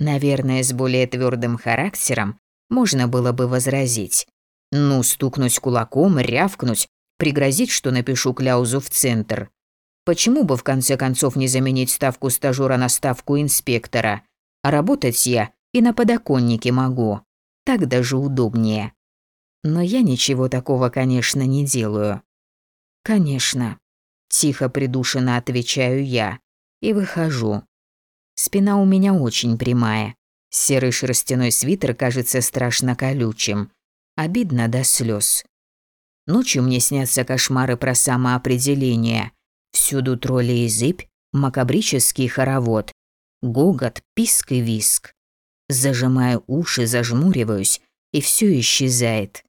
Наверное, с более твердым характером можно было бы возразить. Ну, стукнуть кулаком, рявкнуть, пригрозить, что напишу кляузу в центр. Почему бы в конце концов не заменить ставку стажера на ставку инспектора? А работать я и на подоконнике могу. Так даже удобнее. Но я ничего такого, конечно, не делаю. «Конечно». Тихо придушенно отвечаю я и выхожу. Спина у меня очень прямая. Серый шерстяной свитер кажется страшно колючим. Обидно до слез. Ночью мне снятся кошмары про самоопределение. Всюду тролли и зыбь, макабрический хоровод. Гогот, писк и виск. Зажимаю уши, зажмуриваюсь, и все исчезает.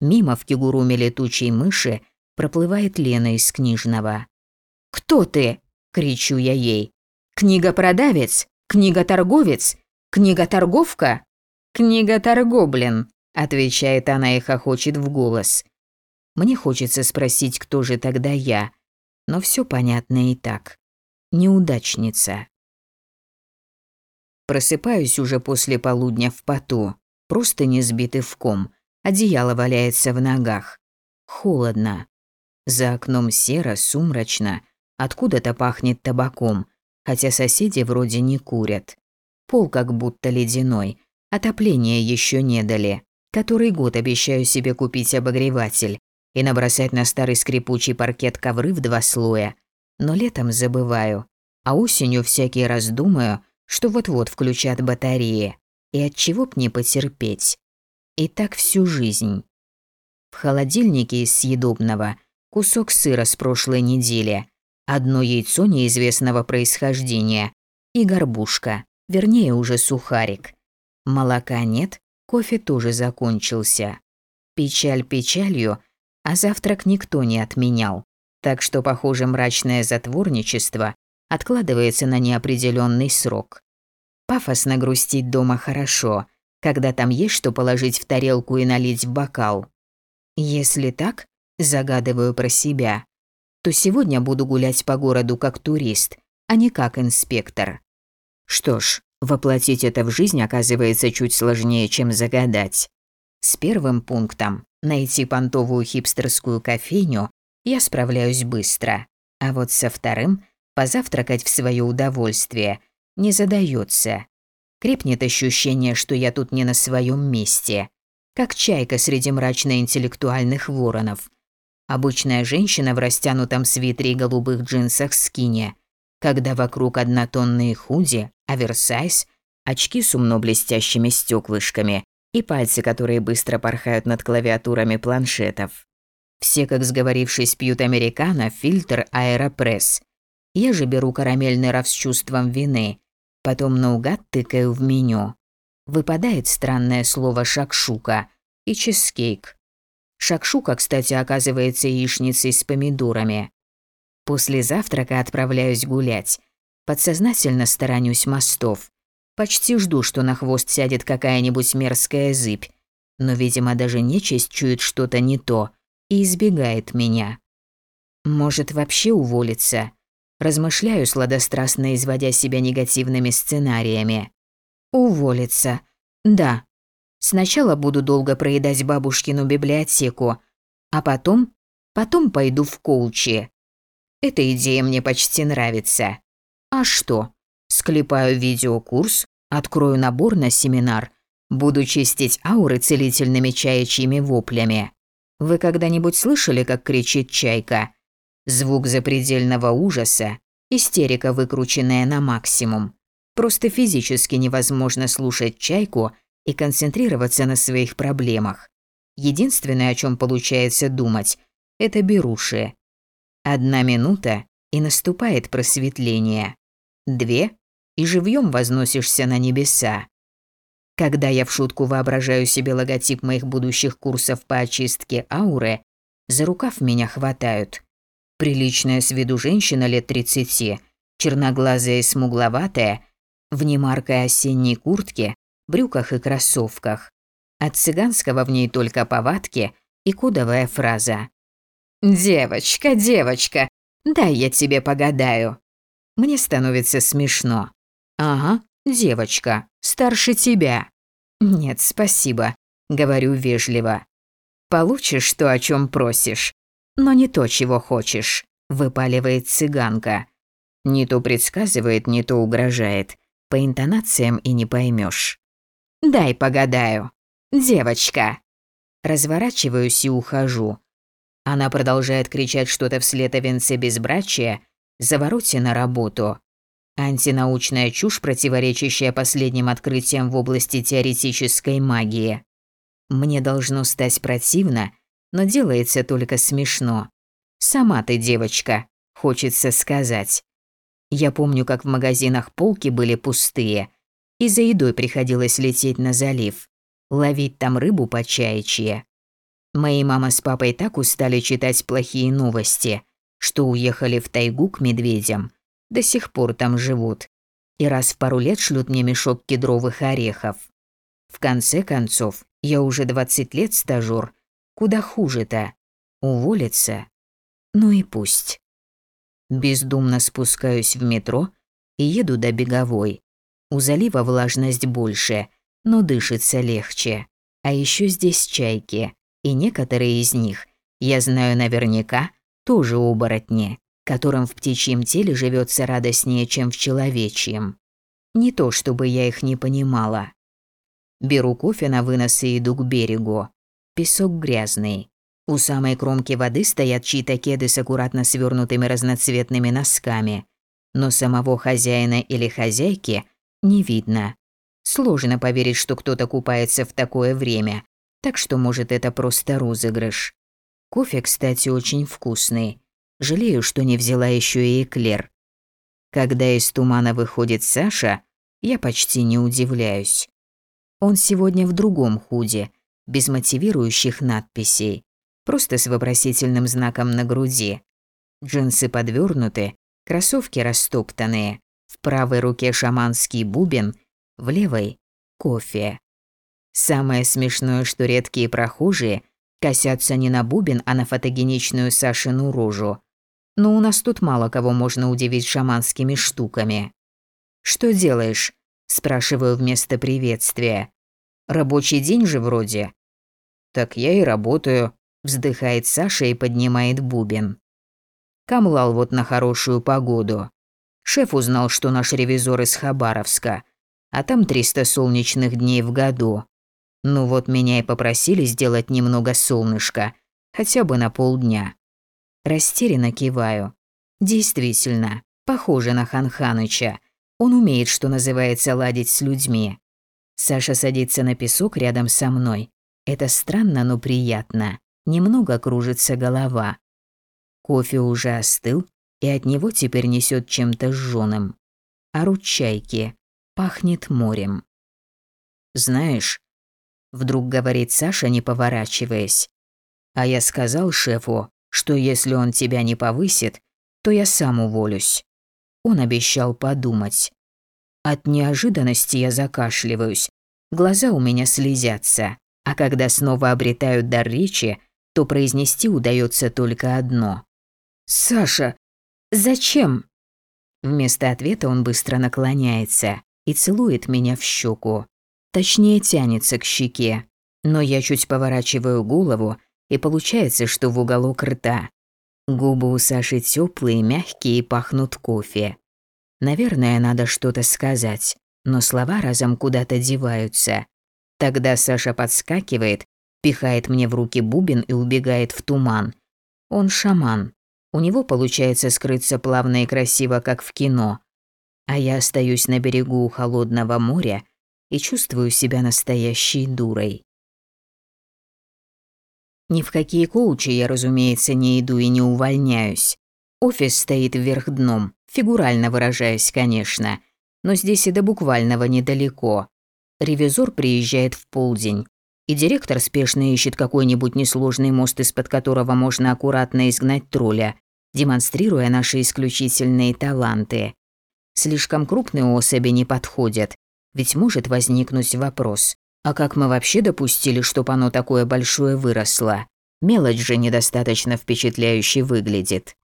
Мимо в кигуруме летучей мыши – проплывает Лена из книжного. «Кто ты?» – кричу я ей. «Книгопродавец? Книготорговец? Книготорговка?» «Книготоргоблин», – отвечает она и хохочет в голос. Мне хочется спросить, кто же тогда я, но все понятно и так. Неудачница. Просыпаюсь уже после полудня в поту, просто не сбитый в ком, одеяло валяется в ногах. Холодно. За окном серо, сумрачно, откуда-то пахнет табаком, хотя соседи вроде не курят. Пол как будто ледяной, отопления еще не дали. Который год обещаю себе купить обогреватель и набросать на старый скрипучий паркет ковры в два слоя. Но летом забываю, а осенью всякий раз думаю, что вот-вот включат батареи. И от чего б не потерпеть. И так всю жизнь. В холодильнике из съедобного кусок сыра с прошлой недели, одно яйцо неизвестного происхождения и горбушка, вернее уже сухарик. Молока нет, кофе тоже закончился. Печаль печалью, а завтрак никто не отменял. Так что, похоже, мрачное затворничество откладывается на неопределенный срок. Пафосно грустить дома хорошо, когда там есть что положить в тарелку и налить в бокал. Если так, загадываю про себя, то сегодня буду гулять по городу как турист, а не как инспектор. Что ж, воплотить это в жизнь оказывается чуть сложнее, чем загадать. С первым пунктом найти понтовую хипстерскую кофейню я справляюсь быстро, а вот со вторым позавтракать в свое удовольствие не задается. Крепнет ощущение, что я тут не на своем месте как чайка среди мрачно-интеллектуальных воронов. Обычная женщина в растянутом свитере и голубых джинсах скине, когда вокруг однотонные худи, оверсайз, очки с умно-блестящими стеклышками и пальцы, которые быстро порхают над клавиатурами планшетов. Все, как сговорившись, пьют американо, фильтр, аэропресс. Я же беру карамельный раф с чувством вины, потом наугад тыкаю в меню выпадает странное слово «шакшука» и «чизкейк». Шакшука, кстати, оказывается яичницей с помидорами. После завтрака отправляюсь гулять. Подсознательно сторонюсь мостов. Почти жду, что на хвост сядет какая-нибудь мерзкая зыбь. Но, видимо, даже нечисть чует что-то не то и избегает меня. Может, вообще уволиться? Размышляю, сладострастно изводя себя негативными сценариями. Уволиться. Да. Сначала буду долго проедать бабушкину библиотеку, а потом... Потом пойду в коучи. Эта идея мне почти нравится. А что? Склепаю видеокурс, открою набор на семинар, буду чистить ауры целительными чаячьими воплями. Вы когда-нибудь слышали, как кричит чайка? Звук запредельного ужаса, истерика, выкрученная на максимум. Просто физически невозможно слушать чайку и концентрироваться на своих проблемах. Единственное, о чем получается думать, это беруши. Одна минута, и наступает просветление. Две, и живьем возносишься на небеса. Когда я в шутку воображаю себе логотип моих будущих курсов по очистке ауры, за рукав меня хватают. Приличная с виду женщина лет 30, черноглазая и смугловатая, в немаркой осенней куртке, брюках и кроссовках. От цыганского в ней только повадки и кудовая фраза. «Девочка, девочка, дай я тебе погадаю». Мне становится смешно. «Ага, девочка, старше тебя». «Нет, спасибо», — говорю вежливо. «Получишь то, о чем просишь, но не то, чего хочешь», — выпаливает цыганка. Не то предсказывает, не то угрожает. По интонациям и не поймешь. «Дай погадаю. Девочка!» Разворачиваюсь и ухожу. Она продолжает кричать что-то вслед о венце безбрачия, завороте на работу. Антинаучная чушь, противоречащая последним открытиям в области теоретической магии. Мне должно стать противно, но делается только смешно. «Сама ты девочка», хочется сказать. Я помню, как в магазинах полки были пустые, и за едой приходилось лететь на залив, ловить там рыбу по чаячье. Мои мама с папой так устали читать плохие новости, что уехали в тайгу к медведям, до сих пор там живут, и раз в пару лет шлют мне мешок кедровых орехов. В конце концов, я уже 20 лет стажёр, куда хуже-то, уволиться? Ну и пусть. Бездумно спускаюсь в метро и еду до Беговой. У залива влажность больше, но дышится легче. А еще здесь чайки, и некоторые из них, я знаю наверняка, тоже оборотни, которым в птичьем теле живется радостнее, чем в человечьем. Не то, чтобы я их не понимала. Беру кофе на вынос и иду к берегу. Песок грязный. У самой кромки воды стоят чьи-то кеды с аккуратно свернутыми разноцветными носками, но самого хозяина или хозяйки не видно. Сложно поверить, что кто-то купается в такое время, Так что, может, это просто розыгрыш. Кофе, кстати, очень вкусный. Жалею, что не взяла еще и эклер. Когда из тумана выходит Саша, я почти не удивляюсь. Он сегодня в другом худе, без мотивирующих надписей, просто с вопросительным знаком на груди. Джинсы подвернуты, кроссовки растоптанные, в правой руке шаманский бубен, в левой – кофе. Самое смешное, что редкие прохожие косятся не на бубен, а на фотогеничную Сашину рожу. Но у нас тут мало кого можно удивить шаманскими штуками. «Что делаешь?» – спрашиваю вместо приветствия. «Рабочий день же вроде». «Так я и работаю», – вздыхает Саша и поднимает бубен. Камлал вот на хорошую погоду. Шеф узнал, что наш ревизор из Хабаровска, а там 300 солнечных дней в году. Ну вот меня и попросили сделать немного солнышка, хотя бы на полдня. Растерянно киваю. Действительно, похоже на Хан Ханыча. Он умеет, что называется, ладить с людьми. Саша садится на песок рядом со мной. Это странно, но приятно. Немного кружится голова. Кофе уже остыл, и от него теперь несет чем-то жжёным. А ручайки пахнет морем. Знаешь, вдруг говорит Саша, не поворачиваясь. А я сказал шефу, что если он тебя не повысит, то я сам уволюсь. Он обещал подумать. От неожиданности я закашливаюсь, глаза у меня слезятся, а когда снова обретают дар речи, то произнести удается только одно. «Саша, зачем?» Вместо ответа он быстро наклоняется и целует меня в щеку. Точнее, тянется к щеке. Но я чуть поворачиваю голову, и получается, что в уголок рта. Губы у Саши теплые, мягкие и пахнут кофе. Наверное, надо что-то сказать, но слова разом куда-то деваются. Тогда Саша подскакивает, пихает мне в руки бубен и убегает в туман. Он шаман. У него получается скрыться плавно и красиво, как в кино. А я остаюсь на берегу холодного моря и чувствую себя настоящей дурой. Ни в какие коучи я, разумеется, не иду и не увольняюсь. Офис стоит вверх дном, фигурально выражаясь, конечно, но здесь и до буквального недалеко. Ревизор приезжает в полдень, и директор спешно ищет какой-нибудь несложный мост, из-под которого можно аккуратно изгнать тролля, демонстрируя наши исключительные таланты. Слишком крупные особи не подходят, ведь может возникнуть вопрос, а как мы вообще допустили, чтоб оно такое большое выросло? Мелочь же недостаточно впечатляюще выглядит.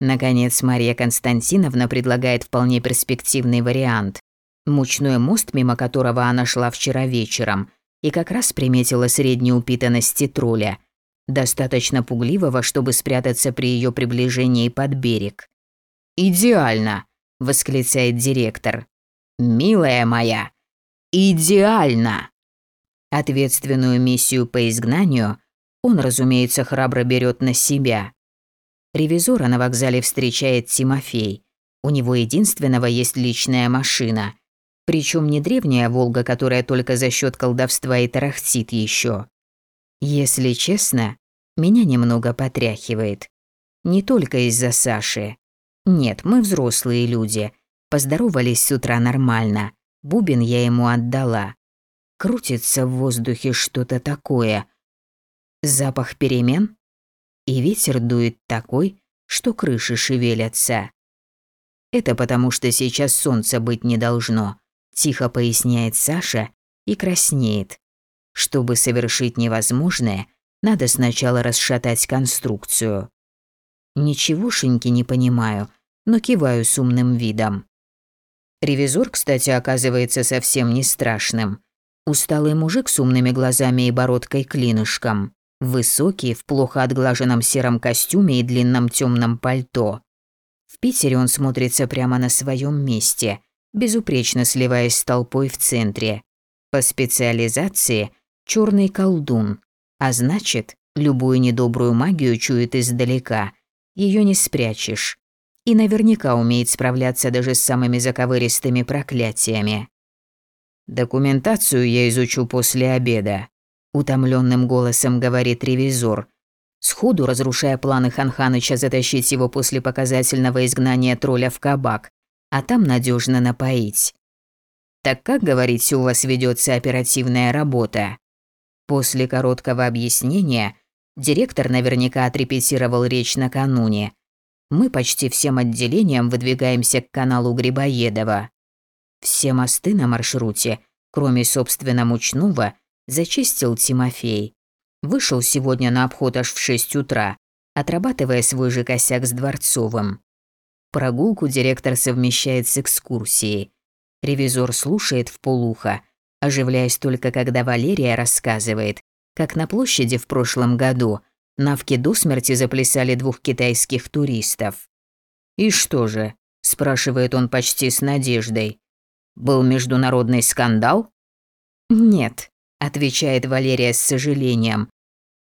Наконец, Мария Константиновна предлагает вполне перспективный вариант. Мучной мост, мимо которого она шла вчера вечером, и как раз приметила средней упитанности тролля, достаточно пугливого, чтобы спрятаться при ее приближении под берег. «Идеально!» – восклицает директор. «Милая моя, идеально!» Ответственную миссию по изгнанию он, разумеется, храбро берет на себя. Ревизора на вокзале встречает Тимофей. У него единственного есть личная машина. Причем не древняя «Волга», которая только за счет колдовства и тарахтит еще. Если честно, меня немного потряхивает. Не только из-за Саши. Нет, мы взрослые люди. Поздоровались с утра нормально. Бубен я ему отдала. Крутится в воздухе что-то такое. Запах перемен? И ветер дует такой, что крыши шевелятся. Это потому, что сейчас солнца быть не должно, тихо поясняет Саша и краснеет. Чтобы совершить невозможное, надо сначала расшатать конструкцию. Ничегошеньки не понимаю, но киваю с умным видом. Ревизор, кстати, оказывается совсем не страшным. Усталый мужик с умными глазами и бородкой-клинышком. Высокий, в плохо отглаженном сером костюме и длинном темном пальто. В Питере он смотрится прямо на своем месте, безупречно сливаясь с толпой в центре. По специализации черный колдун, а значит, любую недобрую магию чует издалека. Ее не спрячешь. И наверняка умеет справляться даже с самыми заковыристыми проклятиями. Документацию я изучу после обеда. утомленным голосом говорит ревизор, сходу разрушая планы Ханханыча затащить его после показательного изгнания тролля в кабак, а там надежно напоить. Так как, говорите, у вас ведется оперативная работа? После короткого объяснения директор наверняка отрепетировал речь накануне. Мы почти всем отделением выдвигаемся к каналу Грибоедова. Все мосты на маршруте, кроме, собственно, Мучного, зачистил Тимофей. Вышел сегодня на обход аж в 6 утра, отрабатывая свой же косяк с Дворцовым. Прогулку директор совмещает с экскурсией. Ревизор слушает в полухо, оживляясь только когда Валерия рассказывает, как на площади в прошлом году навки до смерти заплясали двух китайских туристов. «И что же?» – спрашивает он почти с надеждой. «Был международный скандал?» «Нет», – отвечает Валерия с сожалением.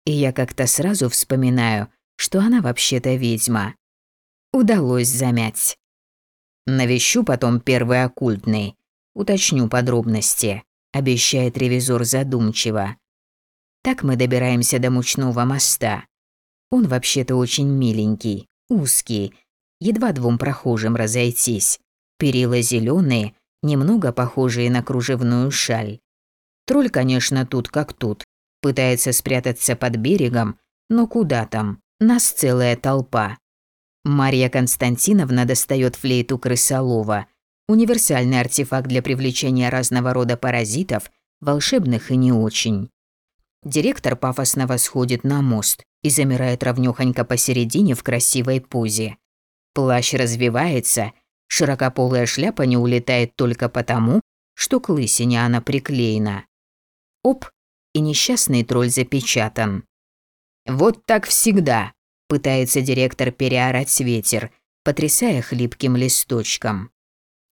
И я как-то сразу вспоминаю, что она вообще-то ведьма. Удалось замять. Навещу потом первый оккультный. Уточню подробности обещает ревизор задумчиво. Так мы добираемся до мучного моста. Он вообще-то очень миленький, узкий, едва двум прохожим разойтись. Перила зеленые, немного похожие на кружевную шаль. Тролль, конечно, тут как тут. Пытается спрятаться под берегом, но куда там? Нас целая толпа. Марья Константиновна достает флейту крысолова, Универсальный артефакт для привлечения разного рода паразитов, волшебных и не очень. Директор пафосно восходит на мост и замирает ровнёхонько посередине в красивой позе. Плащ развивается, широкополая шляпа не улетает только потому, что к лысине она приклеена. Оп, и несчастный тролль запечатан. «Вот так всегда», – пытается директор переорать ветер, потрясая хлипким листочком.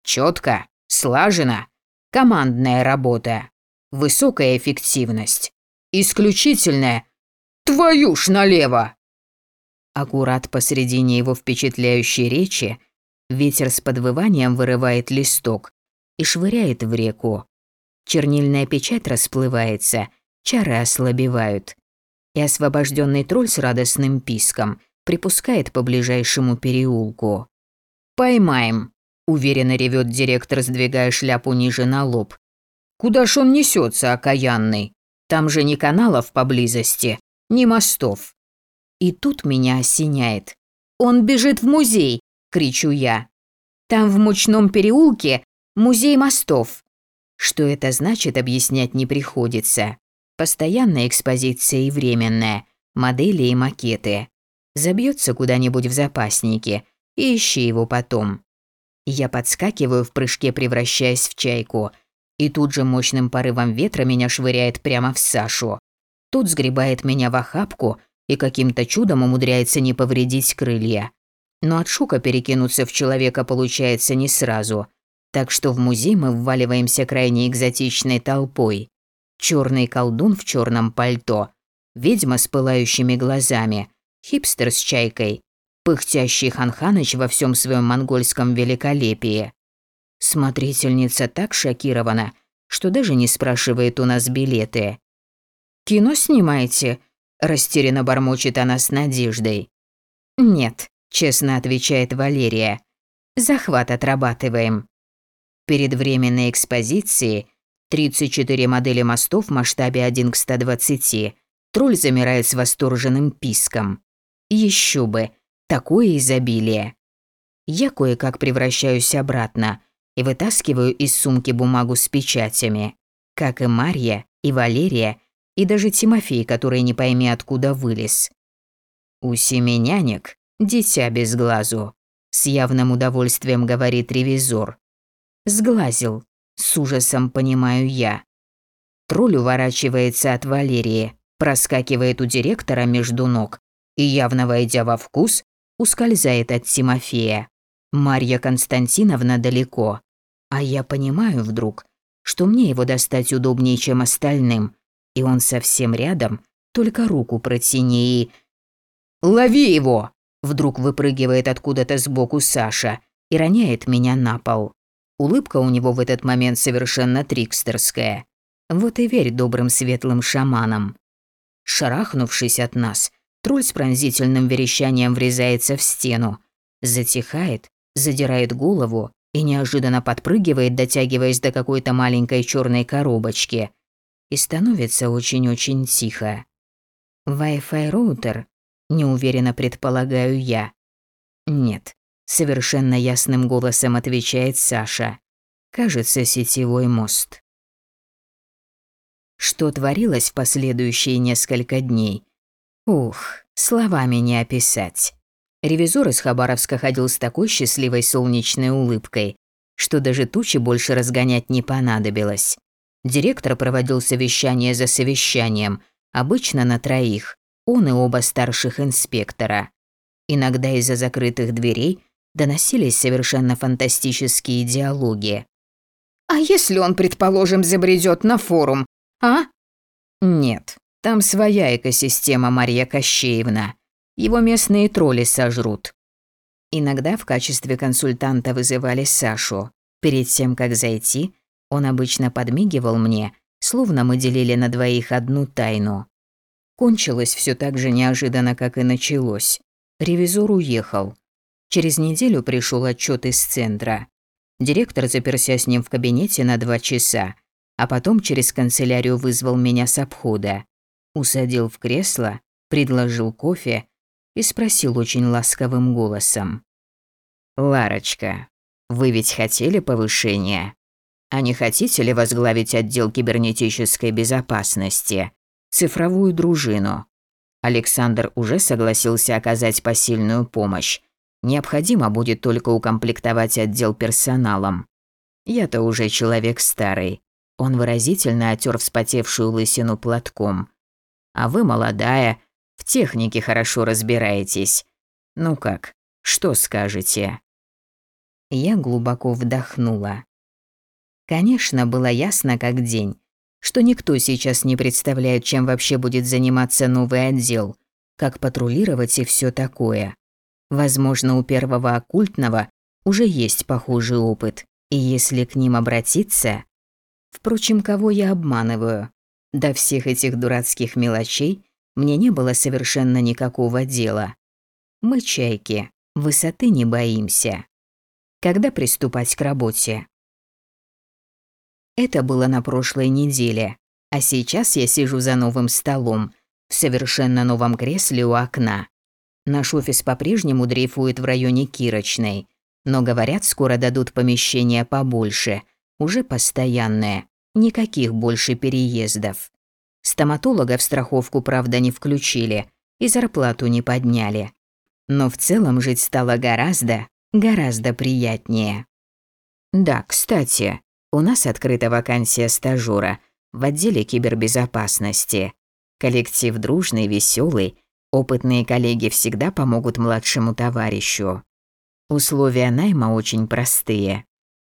Четко, слаженно, командная работа, высокая эффективность, исключительная «твою ж налево!» Аккурат посредине его впечатляющей речи ветер с подвыванием вырывает листок и швыряет в реку. Чернильная печать расплывается, чары ослабевают. И освобожденный тролль с радостным писком припускает по ближайшему переулку. «Поймаем!» Уверенно ревет директор, сдвигая шляпу ниже на лоб. Куда ж он несется, окаянный? Там же ни каналов поблизости, ни мостов. И тут меня осеняет. Он бежит в музей, кричу я. Там в мучном переулке музей мостов. Что это значит, объяснять не приходится. Постоянная экспозиция и временная, модели и макеты. Забьется куда-нибудь в запасники и ищи его потом. Я подскакиваю в прыжке, превращаясь в чайку. И тут же мощным порывом ветра меня швыряет прямо в Сашу. Тот сгребает меня в охапку и каким-то чудом умудряется не повредить крылья. Но от шока перекинуться в человека получается не сразу. Так что в музей мы вваливаемся крайне экзотичной толпой. Черный колдун в черном пальто, ведьма с пылающими глазами, хипстер с чайкой, пыхтящий Ханханыч во всем своем монгольском великолепии. Смотрительница так шокирована, что даже не спрашивает у нас билеты. «Кино снимаете?» – растерянно бормочет она с надеждой. «Нет», – честно отвечает Валерия. «Захват отрабатываем». Перед временной экспозицией 34 модели мостов в масштабе 1 к 120. Тролль замирает с восторженным писком. Еще бы, Такое изобилие. Я кое-как превращаюсь обратно и вытаскиваю из сумки бумагу с печатями, как и Марья, и Валерия, и даже Тимофей, который не пойми откуда вылез. У семи нянек дитя без глазу, с явным удовольствием говорит ревизор. Сглазил, с ужасом понимаю я. Тролль уворачивается от Валерии, проскакивает у директора между ног и, явно войдя во вкус, ускользает от Тимофея. Марья Константиновна далеко. А я понимаю вдруг, что мне его достать удобнее, чем остальным. И он совсем рядом, только руку протяни и... «Лови его!» Вдруг выпрыгивает откуда-то сбоку Саша и роняет меня на пол. Улыбка у него в этот момент совершенно трикстерская. Вот и верь добрым светлым шаманам. Шарахнувшись от нас, тролль с пронзительным верещанием врезается в стену, затихает, задирает голову и неожиданно подпрыгивает, дотягиваясь до какой-то маленькой черной коробочки. И становится очень-очень тихо. Wi-Fi роутер? Неуверенно предполагаю я. Нет, совершенно ясным голосом отвечает Саша. Кажется, сетевой мост. Что творилось в последующие несколько дней? Ух, словами не описать. Ревизор из Хабаровска ходил с такой счастливой солнечной улыбкой, что даже тучи больше разгонять не понадобилось. Директор проводил совещание за совещанием, обычно на троих, он и оба старших инспектора. Иногда из-за закрытых дверей доносились совершенно фантастические диалоги. «А если он, предположим, забредет на форум, а?» «Нет, там своя экосистема, Мария Кощеевна. Его местные тролли сожрут. Иногда в качестве консультанта вызывали Сашу. Перед тем, как зайти, он обычно подмигивал мне, словно мы делили на двоих одну тайну. Кончилось все так же неожиданно, как и началось. Ревизор уехал. Через неделю пришел отчет из центра. Директор заперся с ним в кабинете на два часа, а потом через канцелярию вызвал меня с обхода. Усадил в кресло, предложил кофе и спросил очень ласковым голосом. «Ларочка, вы ведь хотели повышения? А не хотите ли возглавить отдел кибернетической безопасности, цифровую дружину?» Александр уже согласился оказать посильную помощь. Необходимо будет только укомплектовать отдел персоналом. Я-то уже человек старый. Он выразительно отер вспотевшую лысину платком. А вы молодая, в технике хорошо разбираетесь. Ну как, что скажете?» Я глубоко вдохнула. Конечно, было ясно как день, что никто сейчас не представляет, чем вообще будет заниматься новый отдел, как патрулировать и все такое. Возможно, у первого оккультного уже есть похожий опыт, и если к ним обратиться... Впрочем, кого я обманываю? До всех этих дурацких мелочей мне не было совершенно никакого дела. Мы чайки, высоты не боимся. Когда приступать к работе? Это было на прошлой неделе, а сейчас я сижу за новым столом, в совершенно новом кресле у окна. Наш офис по-прежнему дрейфует в районе Кирочной, но говорят, скоро дадут помещение побольше, уже постоянное, никаких больше переездов. Стоматолога в страховку, правда, не включили и зарплату не подняли. Но в целом жить стало гораздо, гораздо приятнее. Да, кстати, у нас открыта вакансия стажёра в отделе кибербезопасности. Коллектив дружный, веселый, опытные коллеги всегда помогут младшему товарищу. Условия найма очень простые.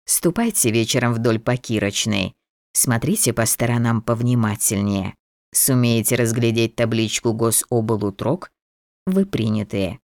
Ступайте вечером вдоль Покирочной. Смотрите по сторонам повнимательнее. Сумеете разглядеть табличку гособлутрок? Вы принятые.